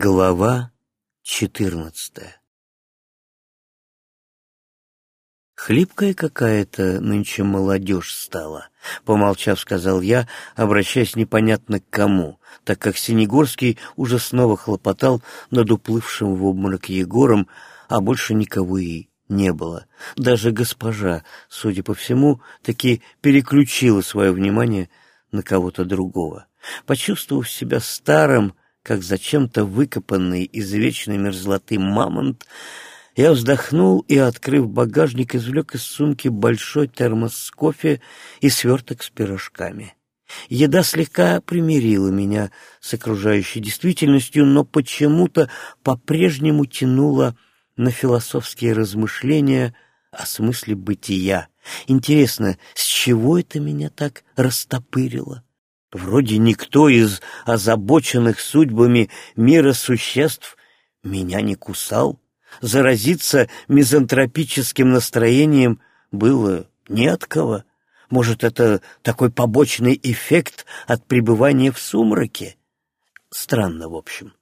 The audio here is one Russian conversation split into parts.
Глава четырнадцатая «Хлипкая какая-то нынче молодежь стала», — помолчав, сказал я, обращаясь непонятно к кому, так как Синегорский уже снова хлопотал над уплывшим в обморок Егором, а больше никого и не было. Даже госпожа, судя по всему, таки переключила свое внимание на кого-то другого. Почувствовав себя старым, как зачем-то выкопанный из вечной мерзлоты мамонт, я вздохнул и, открыв багажник, извлек из сумки большой термос с кофе и сверток с пирожками. Еда слегка примирила меня с окружающей действительностью, но почему-то по-прежнему тянула на философские размышления о смысле бытия. Интересно, с чего это меня так растопырило? Вроде никто из озабоченных судьбами мира существ меня не кусал. Заразиться мизантропическим настроением было не от кого. Может, это такой побочный эффект от пребывания в сумраке? Странно, в общем.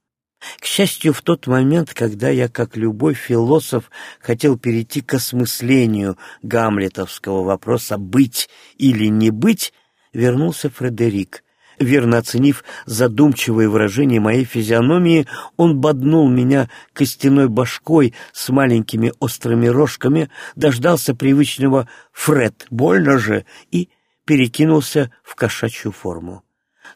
К счастью, в тот момент, когда я, как любой философ, хотел перейти к осмыслению гамлетовского вопроса «быть или не быть», вернулся Фредерик, Верно оценив задумчивое выражение моей физиономии, он боднул меня костяной башкой с маленькими острыми рожками, дождался привычного «Фред, больно же!» и перекинулся в кошачью форму.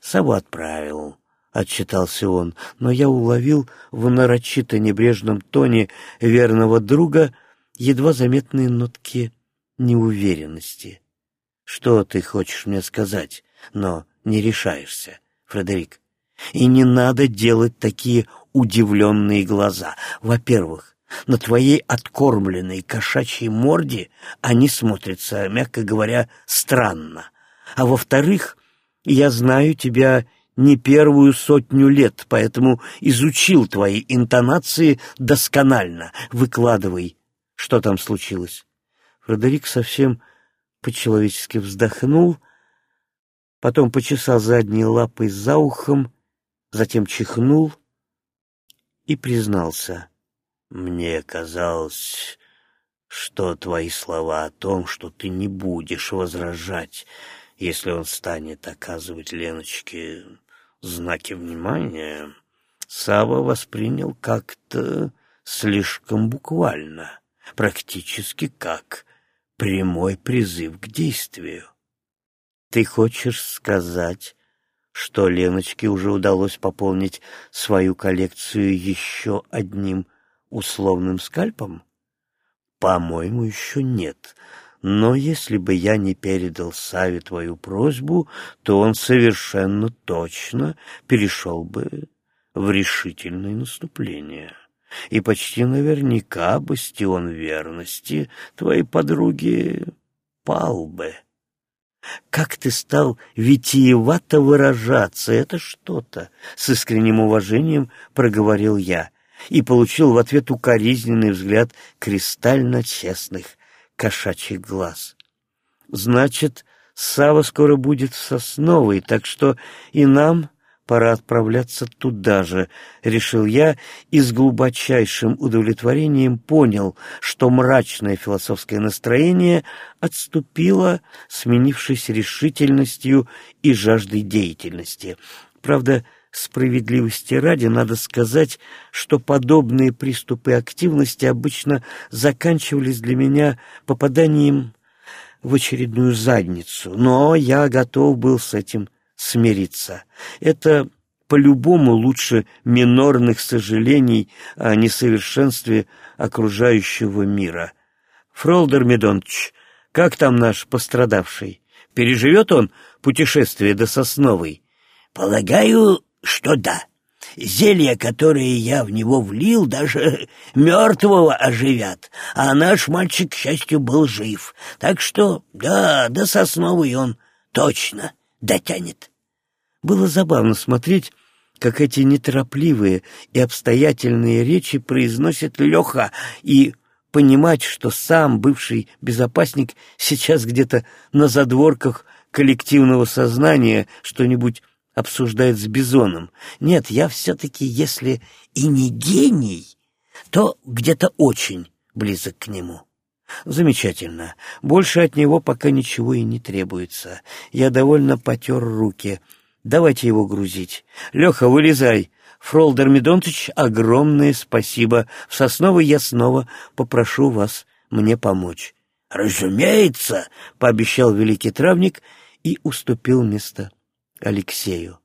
«Сову отправил», — отчитался он, но я уловил в нарочито небрежном тоне верного друга едва заметные нотки неуверенности. «Что ты хочешь мне сказать? Но не решаешься, Фредерик. И не надо делать такие удивленные глаза. Во-первых, на твоей откормленной кошачьей морде они смотрятся, мягко говоря, странно. А во-вторых, я знаю тебя не первую сотню лет, поэтому изучил твои интонации досконально. Выкладывай, что там случилось. Фредерик совсем по-человечески вздохнул — потом почесал задней лапой за ухом, затем чихнул и признался. «Мне казалось, что твои слова о том, что ты не будешь возражать, если он станет оказывать Леночке знаки внимания, Сава воспринял как-то слишком буквально, практически как прямой призыв к действию. Ты хочешь сказать, что Леночке уже удалось пополнить свою коллекцию еще одним условным скальпом? По-моему, еще нет. Но если бы я не передал Саве твою просьбу, то он совершенно точно перешел бы в решительное наступление. И почти наверняка бастион верности твоей подруги пал бы. Как ты стал витиевато выражаться, это что-то, с искренним уважением проговорил я и получил в ответ укоризненный взгляд кристально честных кошачьих глаз. Значит, Сава скоро будет в Сосновой, так что и нам пора отправляться туда же, — решил я и с глубочайшим удовлетворением понял, что мрачное философское настроение отступило, сменившись решительностью и жаждой деятельности. Правда, справедливости ради надо сказать, что подобные приступы активности обычно заканчивались для меня попаданием в очередную задницу, но я готов был с этим смириться. Это по-любому лучше минорных сожалений о несовершенстве окружающего мира. Фролдер Медонович, как там наш пострадавший? Переживет он путешествие до Сосновой? Полагаю, что да. Зелья, которые я в него влил, даже мертвого оживят, а наш мальчик, к счастью, был жив. Так что, да, до Сосновой он точно дотянет. Было забавно смотреть, как эти неторопливые и обстоятельные речи произносит Леха, и понимать, что сам бывший безопасник сейчас где-то на задворках коллективного сознания что-нибудь обсуждает с Бизоном. Нет, я все-таки, если и не гений, то где-то очень близок к нему. Замечательно. Больше от него пока ничего и не требуется. Я довольно потер руки. Давайте его грузить. Леха, вылезай. Фролдер Медонтович, огромное спасибо. В Сосновой я снова попрошу вас мне помочь. «Разумеется», — пообещал великий травник и уступил место Алексею.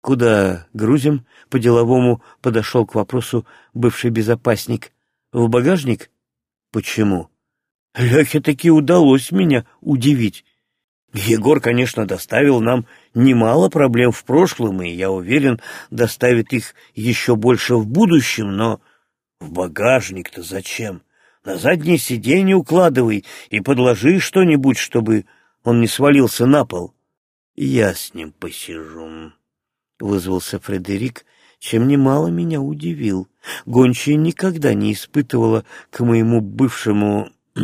«Куда грузим?» — по-деловому подошел к вопросу бывший безопасник. «В багажник?» «Почему?» «Лехе таки удалось меня удивить. Егор, конечно, доставил нам немало проблем в прошлом, и, я уверен, доставит их еще больше в будущем, но в багажник-то зачем? На заднее сиденье укладывай и подложи что-нибудь, чтобы он не свалился на пол. Я с ним посижу, — вызвался Фредерик, чем немало меня удивил. Гончая никогда не испытывала к моему бывшему,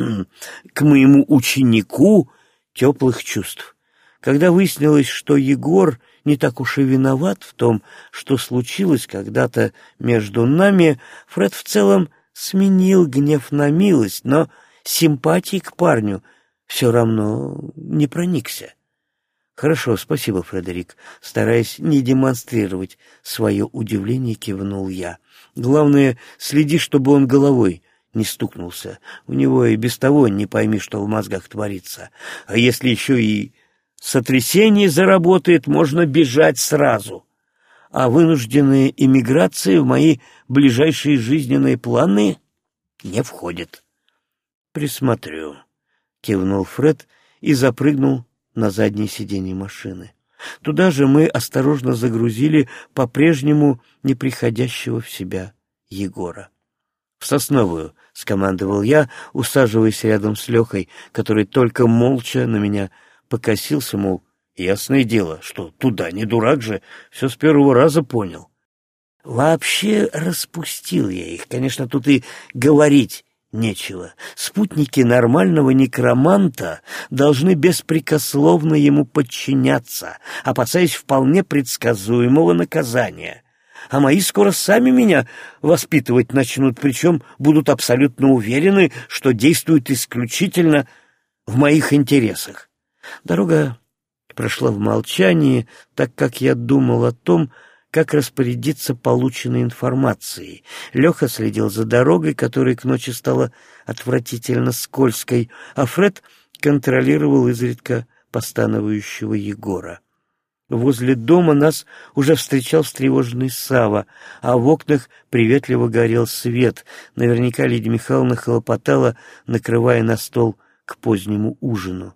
к моему ученику теплых чувств. Когда выяснилось, что Егор не так уж и виноват в том, что случилось когда-то между нами, Фред в целом сменил гнев на милость, но симпатии к парню все равно не проникся. «Хорошо, спасибо, Фредерик», — стараясь не демонстрировать свое удивление, кивнул я. «Главное, следи, чтобы он головой не стукнулся. У него и без того не пойми, что в мозгах творится. А если еще и сотрясение заработает, можно бежать сразу. А вынужденные эмиграции в мои ближайшие жизненные планы не входят». «Присмотрю», — кивнул Фред и запрыгнул на заднее сиденье машины. Туда же мы осторожно загрузили по-прежнему неприходящего в себя Егора. «В Сосновую», — скомандовал я, усаживаясь рядом с Лехой, который только молча на меня покосился, мол, ясное дело, что туда не дурак же, все с первого раза понял. Вообще распустил я их, конечно, тут и говорить нечего. Спутники нормального некроманта должны беспрекословно ему подчиняться, опасаясь вполне предсказуемого наказания. А мои скоро сами меня воспитывать начнут, причем будут абсолютно уверены, что действуют исключительно в моих интересах. Дорога прошла в молчании, так как я думал о том, как распорядиться полученной информацией. Леха следил за дорогой, которая к ночи стала отвратительно скользкой, а Фред контролировал изредка постановающего Егора. Возле дома нас уже встречал встревоженный Сава, а в окнах приветливо горел свет. Наверняка Лидия Михайловна хлопотала, накрывая на стол к позднему ужину.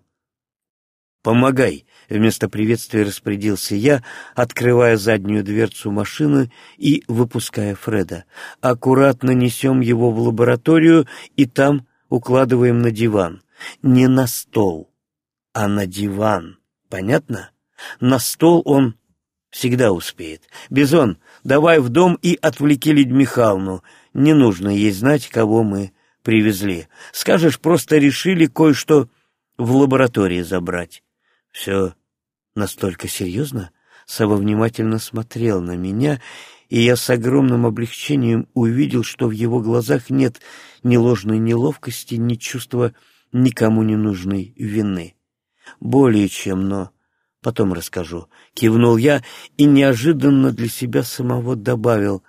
«Помогай!» — вместо приветствия распорядился я, открывая заднюю дверцу машины и выпуская Фреда. «Аккуратно несем его в лабораторию и там укладываем на диван. Не на стол, а на диван. Понятно? На стол он всегда успеет. Бизон, давай в дом и отвлеки Лидь Михайловну. Не нужно ей знать, кого мы привезли. Скажешь, просто решили кое-что в лаборатории забрать». Все настолько серьезно? Сава внимательно смотрел на меня, и я с огромным облегчением увидел, что в его глазах нет ни ложной неловкости, ни чувства никому не нужной вины. Более чем, но потом расскажу. Кивнул я и неожиданно для себя самого добавил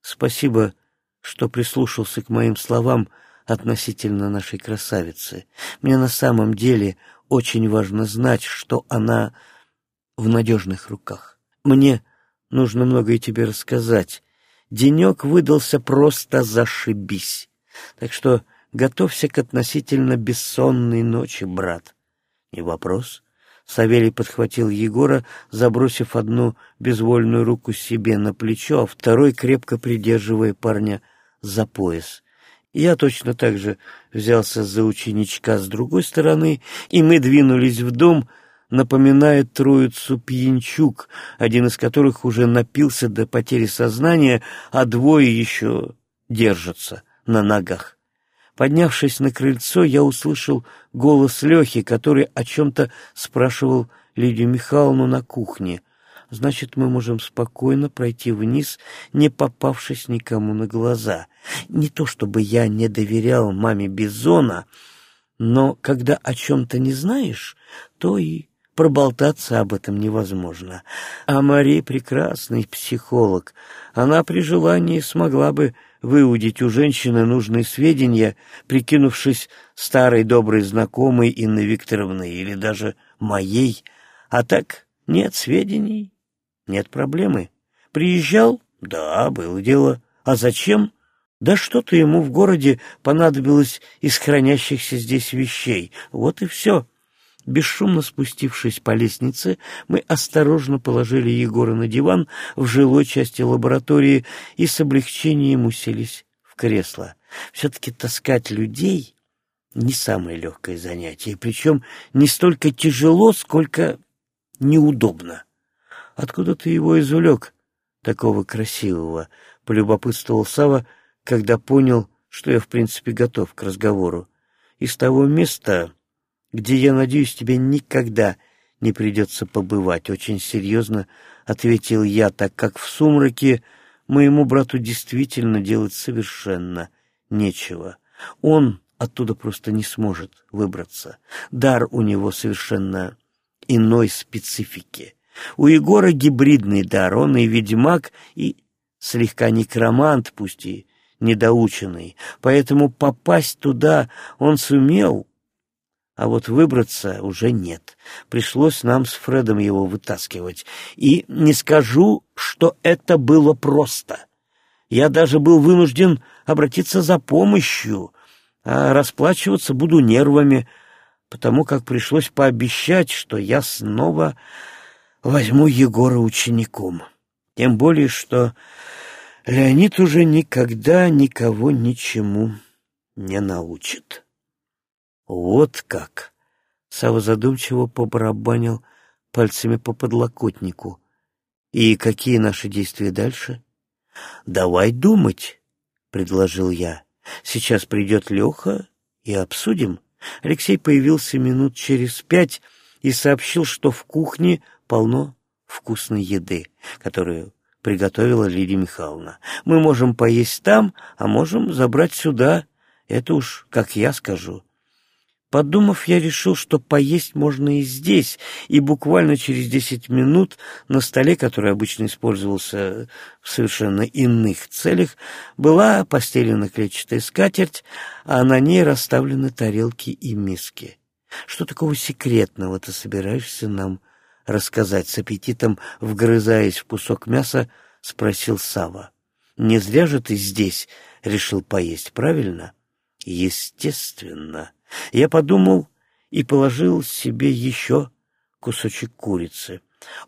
«Спасибо, что прислушался к моим словам относительно нашей красавицы. Мне на самом деле очень важно знать, что она в надежных руках. Мне нужно многое тебе рассказать. Денек выдался просто зашибись. Так что готовься к относительно бессонной ночи, брат. Не вопрос. Савелий подхватил Егора, забросив одну безвольную руку себе на плечо, а второй крепко придерживая парня за пояс. Я точно так же взялся за ученичка с другой стороны, и мы двинулись в дом, напоминая троицу пьянчук, один из которых уже напился до потери сознания, а двое еще держатся на ногах. Поднявшись на крыльцо, я услышал голос Лехи, который о чем-то спрашивал Лидию Михайловну на кухне. значит, мы можем спокойно пройти вниз, не попавшись никому на глаза. Не то чтобы я не доверял маме Бизона, но когда о чем-то не знаешь, то и проболтаться об этом невозможно. А Мария прекрасный психолог. Она при желании смогла бы выудить у женщины нужные сведения, прикинувшись старой доброй знакомой Инны Викторовны или даже моей. А так нет сведений, нет проблемы. Приезжал? Да, было дело. А зачем? Да что-то ему в городе понадобилось из хранящихся здесь вещей. Вот и все. Бесшумно спустившись по лестнице, мы осторожно положили Егора на диван в жилой части лаборатории и с облегчением уселись в кресло. Все-таки таскать людей — не самое легкое занятие, причем не столько тяжело, сколько неудобно. Откуда ты его извлек, такого красивого? — полюбопытствовал Сава, когда понял, что я, в принципе, готов к разговору. Из того места, где, я надеюсь, тебе никогда не придется побывать, очень серьезно ответил я, так как в сумраке моему брату действительно делать совершенно нечего. Он оттуда просто не сможет выбраться. Дар у него совершенно иной специфики. У Егора гибридный дар, он и ведьмак, и слегка некромант, пусть и недоученный, поэтому попасть туда он сумел, а вот выбраться уже нет. Пришлось нам с Фредом его вытаскивать. И не скажу, что это было просто. Я даже был вынужден обратиться за помощью, а расплачиваться буду нервами, потому как пришлось пообещать, что я снова возьму Егора учеником. Тем более, что Леонид уже никогда никого ничему не научит. Вот как! Сава задумчиво побарабанил пальцами по подлокотнику. И какие наши действия дальше? Давай думать, предложил я. Сейчас придет Леха и обсудим. Алексей появился минут через пять и сообщил, что в кухне полно вкусной еды, которую приготовила Лидия Михайловна. Мы можем поесть там, а можем забрать сюда. Это уж, как я скажу. Подумав, я решил, что поесть можно и здесь, и буквально через десять минут на столе, который обычно использовался в совершенно иных целях, была постелена клетчатая скатерть, а на ней расставлены тарелки и миски. «Что такого секретного ты собираешься нам рассказать?» С аппетитом, вгрызаясь в кусок мяса, спросил Сава. «Не зря же ты здесь решил поесть, правильно?» «Естественно». Я подумал и положил себе еще кусочек курицы.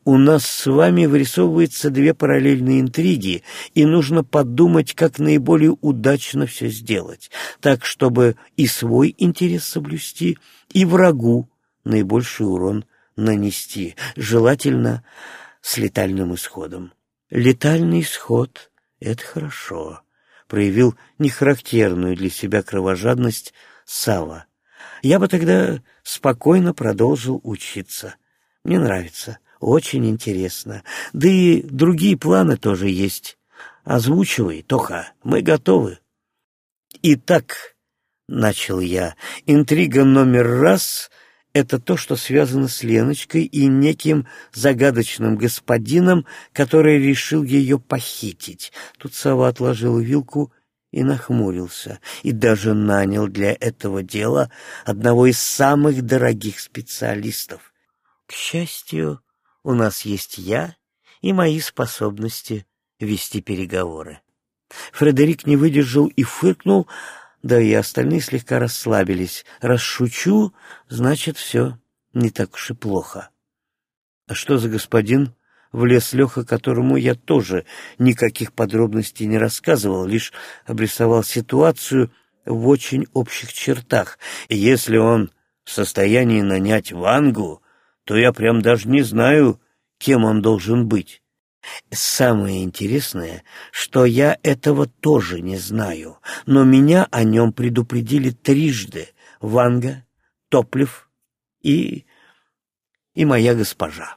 У нас с вами вырисовываются две параллельные интриги, и нужно подумать, как наиболее удачно все сделать, так, чтобы и свой интерес соблюсти, и врагу наибольший урон нанести, желательно с летальным исходом. Летальный исход — это хорошо, проявил нехарактерную для себя кровожадность Сава я бы тогда спокойно продолжил учиться. Мне нравится, очень интересно. Да и другие планы тоже есть. Озвучивай, Тоха, мы готовы. Итак, — начал я, — интрига номер раз — это то, что связано с Леночкой и неким загадочным господином, который решил ее похитить. Тут сова отложила вилку и нахмурился, и даже нанял для этого дела одного из самых дорогих специалистов. К счастью, у нас есть я и мои способности вести переговоры. Фредерик не выдержал и фыркнул, да и остальные слегка расслабились. Раз шучу, значит, все не так уж и плохо. — А что за господин? Влез Леха, которому я тоже никаких подробностей не рассказывал, лишь обрисовал ситуацию в очень общих чертах. И если он в состоянии нанять Вангу, то я прям даже не знаю, кем он должен быть. Самое интересное, что я этого тоже не знаю, но меня о нем предупредили трижды Ванга, Топлев и... и моя госпожа.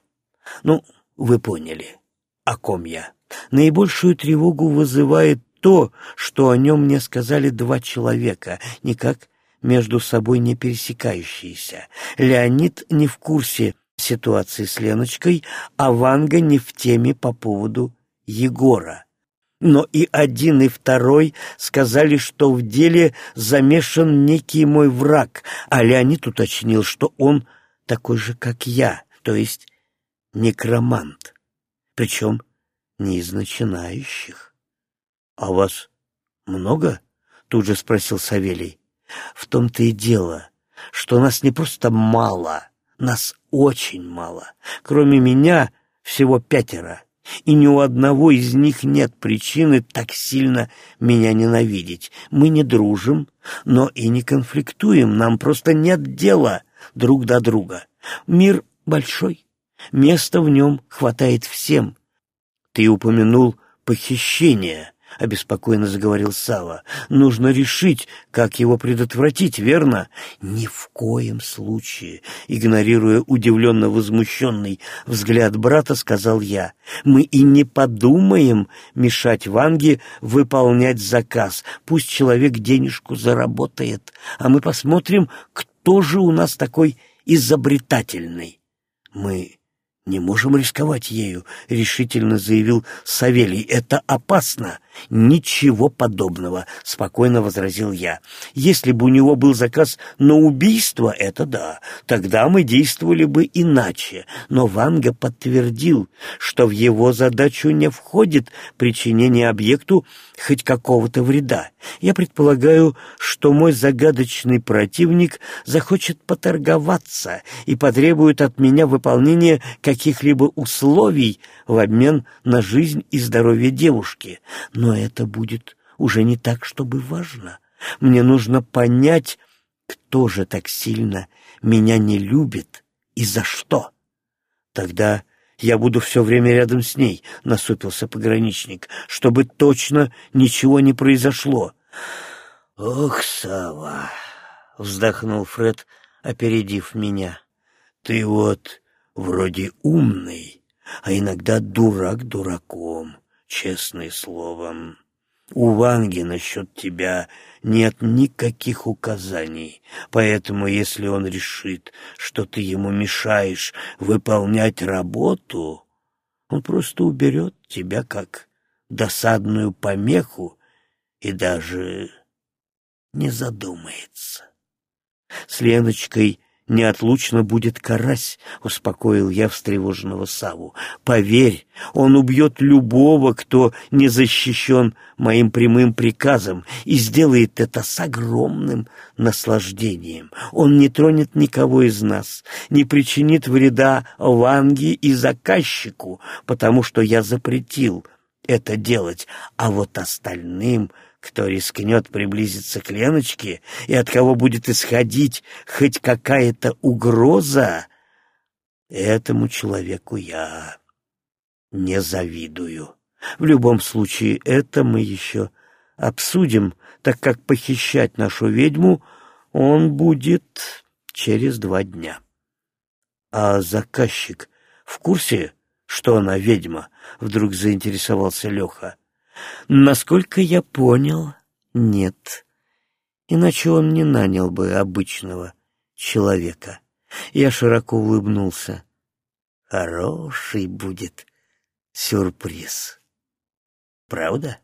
Ну, вы поняли, о ком я. Наибольшую тревогу вызывает то, что о нем мне сказали два человека, никак между собой не пересекающиеся. Леонид не в курсе ситуации с Леночкой, а Ванга не в теме по поводу Егора. Но и один, и второй сказали, что в деле замешан некий мой враг, а Леонид уточнил, что он такой же, как я, то есть некромант, причем не из начинающих. — А вас много? — тут же спросил Савелий. — В том-то и дело, что нас не просто мало, нас очень мало. Кроме меня всего пятеро, и ни у одного из них нет причины так сильно меня ненавидеть. Мы не дружим, но и не конфликтуем, нам просто нет дела друг до друга. Мир большой, места в нем хватает всем. Ты упомянул похищение —— обеспокоенно заговорил Сава. «Нужно решить, как его предотвратить, верно?» «Ни в коем случае!» — игнорируя удивленно возмущенный взгляд брата, сказал я. «Мы и не подумаем мешать Ванге выполнять заказ. Пусть человек денежку заработает, а мы посмотрим, кто же у нас такой изобретательный». «Мы «Не можем рисковать ею», — решительно заявил Савелий. «Это опасно». «Ничего подобного», — спокойно возразил я. «Если бы у него был заказ на убийство, это да, тогда мы действовали бы иначе. Но Ванга подтвердил, что в его задачу не входит причинение объекту хоть какого-то вреда. Я предполагаю, что мой загадочный противник захочет поторговаться и потребует от меня выполнения каких-либо условий в обмен на жизнь и здоровье девушки. Но это будет уже не так, чтобы важно. Мне нужно понять, кто же так сильно меня не любит и за что. Тогда я буду все время рядом с ней, — насупился пограничник, — чтобы точно ничего не произошло. — Ох, Сава! — вздохнул Фред, опередив меня. — Ты вот вроде умный, а иногда дурак дураком, честное словом. У Ванги насчет тебя нет никаких указаний, поэтому если он решит, что ты ему мешаешь выполнять работу, он просто уберет тебя как досадную помеху и даже не задумается. С Леночкой неотлучно будет карась, — успокоил я встревоженного Саву. Поверь, он убьет любого, кто не защищен моим прямым приказом, и сделает это с огромным наслаждением. Он не тронет никого из нас, не причинит вреда Ванге и заказчику, потому что я запретил это делать, а вот остальным — кто рискнет приблизиться к Леночке и от кого будет исходить хоть какая-то угроза, этому человеку я не завидую. В любом случае, это мы еще обсудим, так как похищать нашу ведьму он будет через два дня. А заказчик в курсе, что она ведьма? Вдруг заинтересовался Леха. Насколько я понял, нет. Иначе он не нанял бы обычного человека. Я широко улыбнулся. Хороший будет сюрприз. Правда?